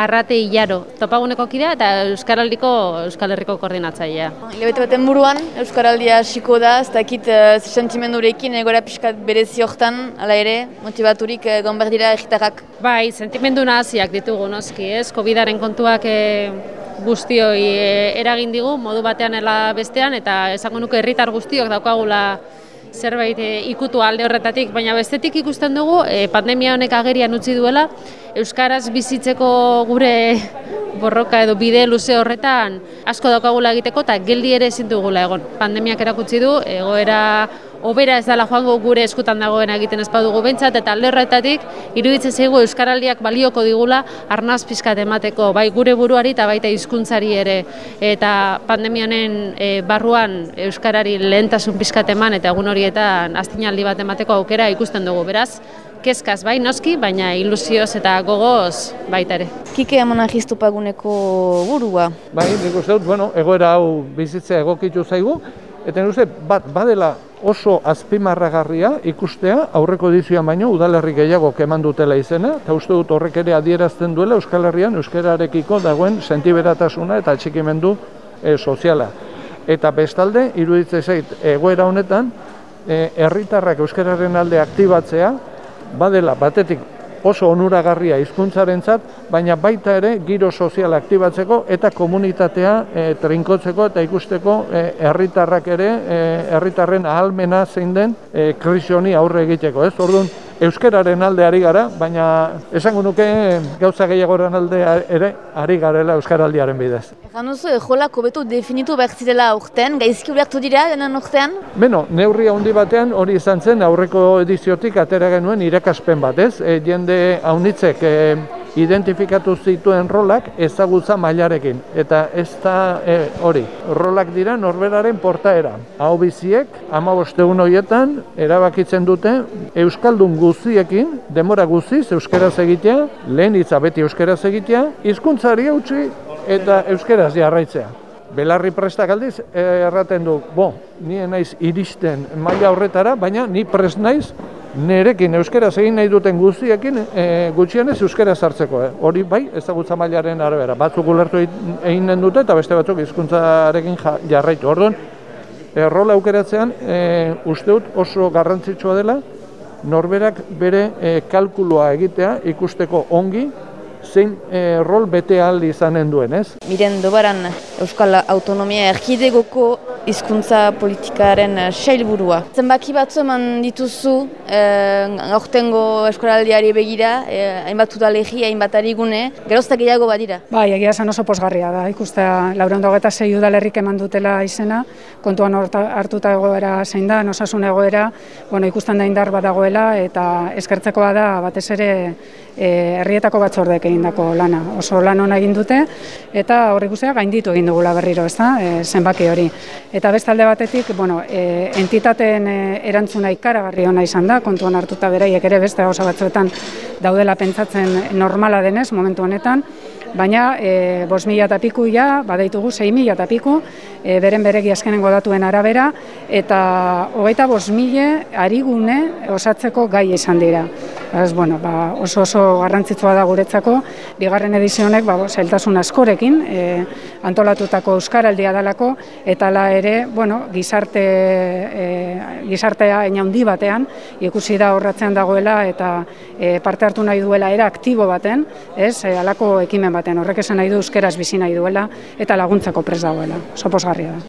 Arrate Ilaro, topaguneko kidea eta Euskaraldiko Euskal Herriko koordinatzailea. Hilabete baten buruan, Euskaraldia hasiko da, ez dakit uh, sentimendurekin egora pixkat berezi hortan, ala ere, motivaturik egon behar dira egitarrak. Bai, sentimendu nahaziak ditugu noski, ez? Covidaren kontuak e, guztioi e, eragin digu, modu batean ela bestean, eta esango nuke herritar guztiok daukagula zerbait e, ikutu alde horretatik, baina bestetik ikusten dugu e, pandemia honek agerian utzi duela, Euskaraz bizitzeko gure borroka edo bide luze horretan asko daukagula egiteko eta geldi ere ezin dugula egon. Pandemiak erakutsi du, egoera obera ez dela joango gure eskutan dagoena egiten ez badugu bentsat, eta alde horretatik iruditzen zaigu Euskaraldiak balioko digula arnaz pizkat emateko, bai gure buruari eta baita hizkuntzari ere, eta pandemianen e, barruan Euskarari lehentasun pizkat eman, eta egun horietan astinaldi bat emateko aukera ikusten dugu, beraz, kezkaz bai noski, baina ilusioz eta gogoz baita ere. Kike amona paguneko burua? Bai, nik uste dut, bueno, egoera hau bizitzea egokitu zaigu, eta uste, bat, badela oso azpimarragarria ikustea aurreko edizioan baino udalerri gehiago keman dutela izena eta uste dut horrek ere adierazten duela Euskal Herrian euskararekiko dagoen sentiberatasuna eta atxikimendu e, soziala. Eta bestalde, iruditzen zait, egoera honetan, e, herritarrak euskararen alde aktibatzea, badela batetik oso onuragarria hizkuntzarentzat, baina baita ere giro sozial aktibatzeko eta komunitatea e, trinkotzeko eta ikusteko eh, herritarrak ere eh, herritarren ahalmena zein den e, krisioni aurre egiteko, ez? Orduan, euskararen alde ari gara, baina esango nuke gauza gehiagoren alde ere ari garela euskaraldiaren bidez. Egan duzu, jolak hobetu definitu behar zirela urtean, gaizki ulertu dira denen urtean? Beno, neurri handi batean hori izan zen aurreko ediziotik atera genuen irakaspen bat, ez? E, jende haunitzek e, identifikatu zituen rolak ezagutza mailarekin eta ez da e, hori. Rolak dira norberaren portaera. Hau biziek, ama bosteun horietan, erabakitzen dute Euskaldun guztiekin, demora guziz, Euskaraz egitea, lehen hitza beti Euskaraz egitea, hizkuntzari utzi eta Euskaraz jarraitzea. Belarri prestak aldiz, erraten du, bo, nien naiz iristen maila horretara, baina ni prest naiz nerekin euskera egin nahi duten guztiekin e, gutxienez euskara sartzeko. Eh? Hori bai, ezagutza mailaren arabera. Batzuk ulertu egin den dute eta beste batzuk hizkuntzarekin jarraitu. Orduan, errola aukeratzean e, uste dut oso garrantzitsua dela norberak bere e, kalkulua egitea ikusteko ongi zein e, rol bete aldi izanen duen, ez? Miren dobaran Euskal Autonomia Erkidegoko hizkuntza politikaren uh, sailburua. Zenbaki batzu eman dituzu, eh, aurtengo eskoraldiari begira, eh, hainbat udalegi, hainbat arigune, gerozta gehiago badira. Bai, egia esan oso posgarria da, ikustea lauren eta zei udalerrik eman dutela izena, kontuan hartuta egoera zein da, nosasun egoera, bueno, ikusten da indar badagoela, eta eskertzekoa da, batez ere, eh, herrietako batzordek egindako lana. Oso lan hona egin dute, eta horri guztia gainditu egin dugula berriro, ez da, e, zenbaki hori. Eta bestalde batetik, bueno, e, entitateen e, erantzuna ikaragarri ona izan da, kontuan hartuta beraiek ere beste gauza batzuetan daudela pentsatzen normala denez momentu honetan, baina e, bos mila eta piku ja, badeitugu sei mila eta piku, e, beren beregi azkenengo datuen arabera, eta hogeita bos mila arigune osatzeko gai izan dira. Ez, bueno, ba, oso oso garrantzitsua da guretzako, bigarren edizionek ba, zeltasun askorekin e, antolatutako euskaraldia dalako, eta la ere, bueno, gizarte, e, gizartea handi batean, ikusi da horratzean dagoela, eta e, parte hartu nahi duela era aktibo baten, ez, e, alako ekimen baten, horrek esan nahi du euskeraz bizi nahi duela, eta laguntzako pres dagoela, soposgarria da.